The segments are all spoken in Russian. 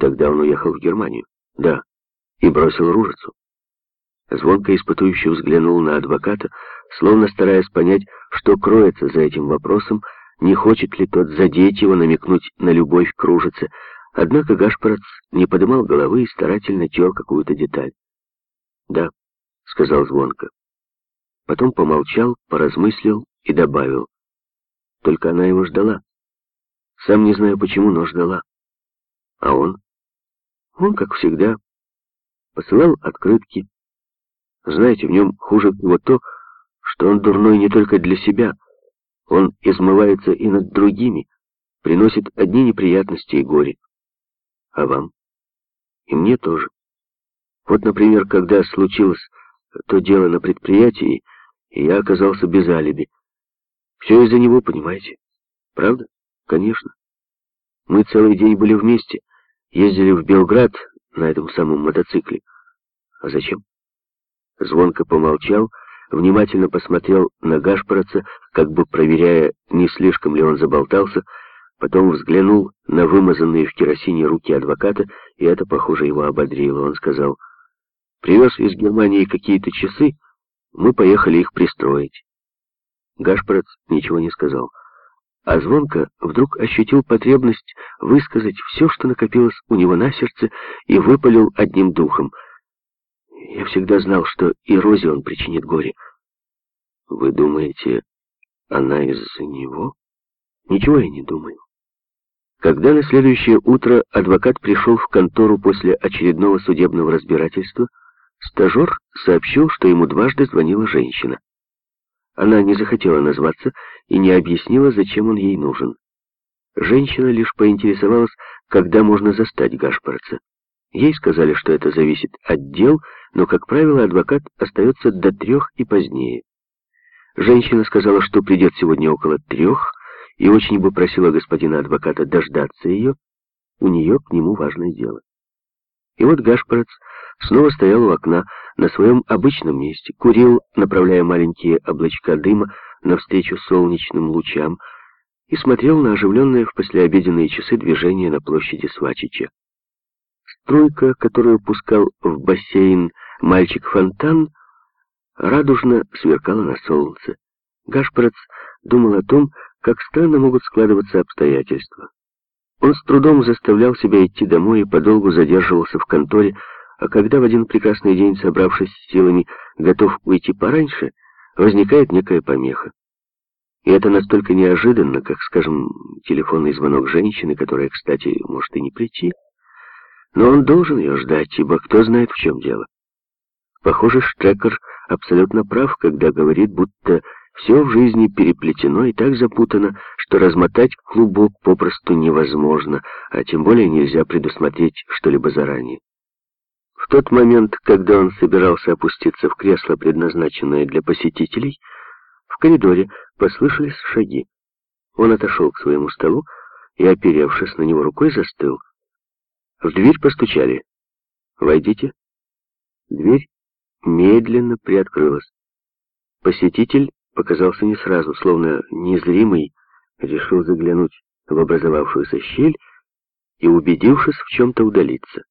тогда он уехал в Германию. Да, и бросил ружицу. Звонко испытующе взглянул на адвоката, словно стараясь понять, что кроется за этим вопросом, не хочет ли тот задеть его, намекнуть на любовь к ружице. Однако Гашпарац не подымал головы и старательно тер какую-то деталь. «Да», — сказал звонко. Потом помолчал, поразмыслил и добавил. Только она его ждала. Сам не знаю почему, но ждала. А он? Он, как всегда, посылал открытки. Знаете, в нем хуже всего то, что он дурной не только для себя. Он измывается и над другими, приносит одни неприятности и горе. А вам? И мне тоже. Вот, например, когда случилось то дело на предприятии, и я оказался без алиби. Все из-за него, понимаете? Правда? Конечно. Мы целый день были вместе, ездили в Белград на этом самом мотоцикле. А зачем? Звонко помолчал, внимательно посмотрел на Гашпороца, как бы проверяя, не слишком ли он заболтался, потом взглянул на вымазанные в керосине руки адвоката, и это, похоже, его ободрило. Он сказал, «Привез из Германии какие-то часы, мы поехали их пристроить». Гашпорец ничего не сказал. А Звонко вдруг ощутил потребность высказать все, что накопилось у него на сердце, и выпалил одним духом. «Я всегда знал, что и Розе он причинит горе». «Вы думаете, она из-за него?» «Ничего я не думаю». Когда на следующее утро адвокат пришел в контору после очередного судебного разбирательства, стажер сообщил, что ему дважды звонила женщина. Она не захотела назваться и не объяснила, зачем он ей нужен. Женщина лишь поинтересовалась, когда можно застать Гашпорца. Ей сказали, что это зависит от дел, но, как правило, адвокат остается до трех и позднее. Женщина сказала, что придет сегодня около трех, и очень бы просила господина адвоката дождаться ее. У нее к нему важное дело. И вот Гашпорец снова стоял у окна на своем обычном месте, курил, направляя маленькие облачка дыма навстречу солнечным лучам, и смотрел на оживленное в послеобеденные часы движение на площади Свачича. Струйка, которую пускал в бассейн мальчик-фонтан, радужно сверкала на солнце. Гашпорец думал о том, как странно могут складываться обстоятельства. Он с трудом заставлял себя идти домой и подолгу задерживался в конторе, а когда в один прекрасный день, собравшись силами, готов уйти пораньше, возникает некая помеха. И это настолько неожиданно, как, скажем, телефонный звонок женщины, которая, кстати, может и не прийти. Но он должен ее ждать, ибо кто знает, в чем дело. Похоже, Штрекер абсолютно прав, когда говорит, будто все в жизни переплетено и так запутано, что размотать клубок попросту невозможно, а тем более нельзя предусмотреть что-либо заранее. В тот момент, когда он собирался опуститься в кресло, предназначенное для посетителей, в коридоре послышались шаги. Он отошел к своему столу и, оперевшись на него рукой, застыл. В дверь постучали. «Войдите». Дверь медленно приоткрылась. Посетитель показался не сразу, словно незримый, решил заглянуть в образовавшуюся щель и, убедившись в чем-то, удалиться.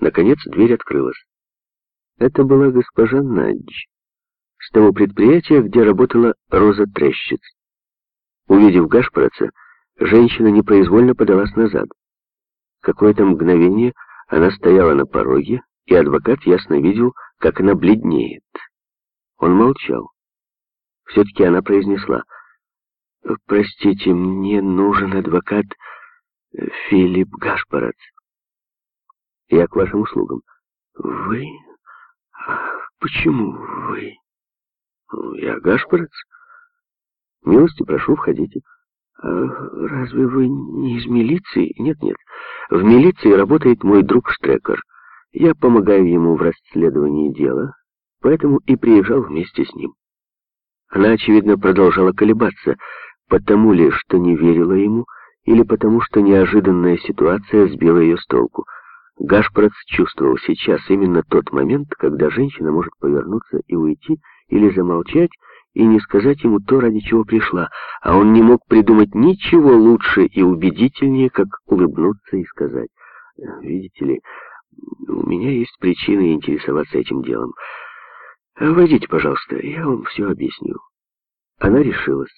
Наконец дверь открылась. Это была госпожа Надж, с того предприятия, где работала Роза Трещиц. Увидев Гашпраца, женщина непроизвольно подалась назад. Какое-то мгновение она стояла на пороге, и адвокат ясно видел, как она бледнеет. Он молчал. Все-таки она произнесла, «Простите, мне нужен адвокат Филипп Гашпарац». Я к вашим услугам. Вы? Почему вы? Я Гашпорец. Милости прошу, входите. А разве вы не из милиции? Нет, нет. В милиции работает мой друг Штрекер. Я помогаю ему в расследовании дела, поэтому и приезжал вместе с ним. Она, очевидно, продолжала колебаться, потому ли, что не верила ему, или потому что неожиданная ситуация сбила ее с толку. Гашпрац чувствовал сейчас именно тот момент, когда женщина может повернуться и уйти, или замолчать, и не сказать ему то, ради чего пришла, а он не мог придумать ничего лучше и убедительнее, как улыбнуться и сказать Видите ли, у меня есть причины интересоваться этим делом. Войдите, пожалуйста, я вам все объясню. Она решилась.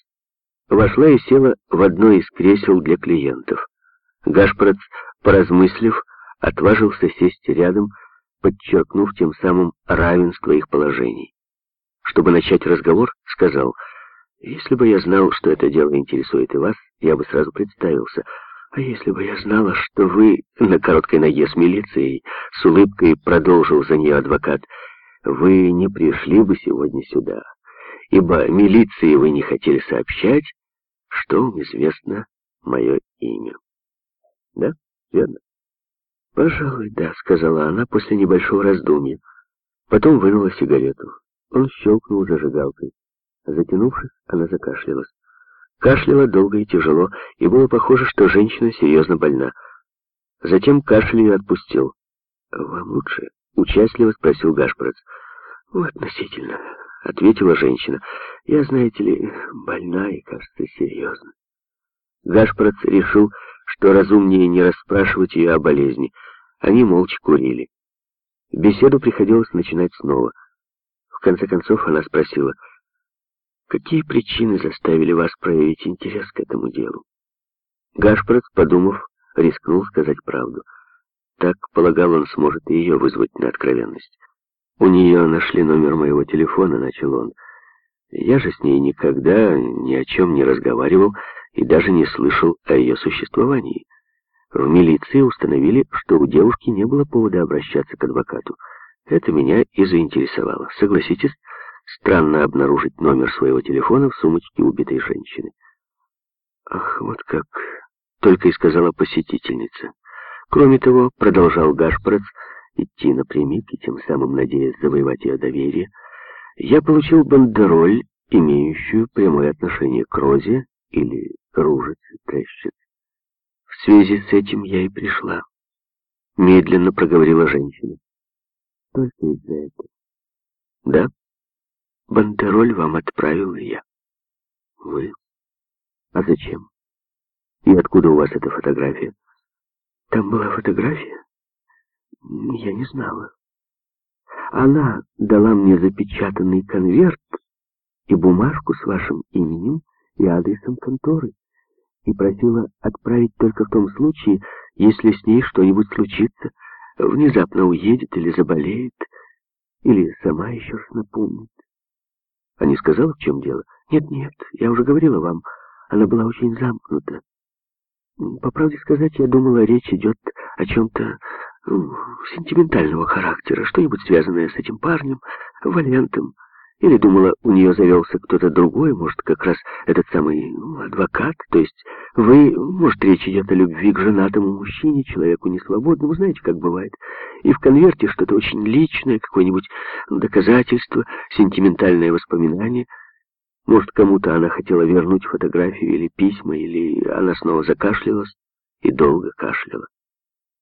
Вошла и села в одно из кресел для клиентов. Гашпорец, поразмыслив, отважился сесть рядом, подчеркнув тем самым равенство их положений. Чтобы начать разговор, сказал, «Если бы я знал, что это дело интересует и вас, я бы сразу представился. А если бы я знала, что вы на короткой ноге с милицией, с улыбкой продолжил за нее адвокат, вы не пришли бы сегодня сюда, ибо милиции вы не хотели сообщать, что вам известно мое имя. Да, верно? «Пожалуй, да», — сказала она после небольшого раздумья. Потом вынула сигарету. Он щелкнул зажигалкой. Затянувшись, она закашлялась. Кашляла долго и тяжело, и было похоже, что женщина серьезно больна. Затем кашель ее отпустил. «Вам лучше?» — участливо спросил Гашпорец. «Ну, относительно», — ответила женщина. «Я, знаете ли, больна и, кажется, серьезно». Гашпорец решил, что разумнее не расспрашивать ее о болезни. Они молча курили. Беседу приходилось начинать снова. В конце концов она спросила, «Какие причины заставили вас проявить интерес к этому делу?» Гашпорт, подумав, рискнул сказать правду. Так, полагал, он сможет ее вызвать на откровенность. «У нее нашли номер моего телефона», — начал он. «Я же с ней никогда ни о чем не разговаривал и даже не слышал о ее существовании». В милиции установили, что у девушки не было повода обращаться к адвокату. Это меня и заинтересовало. Согласитесь, странно обнаружить номер своего телефона в сумочке убитой женщины. Ах, вот как, только и сказала посетительница. Кроме того, продолжал Гашпорец идти напрямик и тем самым надеясь завоевать ее доверие, я получил бандероль, имеющую прямое отношение к Розе или Ружице Трещице. В связи с этим я и пришла. Медленно проговорила женщина. Только из-за этого. Да? Бандероль вам отправила я. Вы? А зачем? И откуда у вас эта фотография? Там была фотография? Я не знала. Она дала мне запечатанный конверт и бумажку с вашим именем и адресом конторы и просила отправить только в том случае, если с ней что-нибудь случится, внезапно уедет или заболеет, или сама еще раз напомнит. А не сказала, в чем дело? Нет-нет, я уже говорила вам, она была очень замкнута. По правде сказать, я думала, речь идет о чем-то ну, сентиментального характера, что-нибудь связанное с этим парнем, Валентом, или думала, у нее завелся кто-то другой, может, как раз этот самый ну, адвокат, то есть вы, может, речь идет о любви к женатому мужчине, человеку несвободному, знаете, как бывает. И в конверте что-то очень личное, какое-нибудь доказательство, сентиментальное воспоминание. Может, кому-то она хотела вернуть фотографию или письма, или она снова закашлялась и долго кашляла.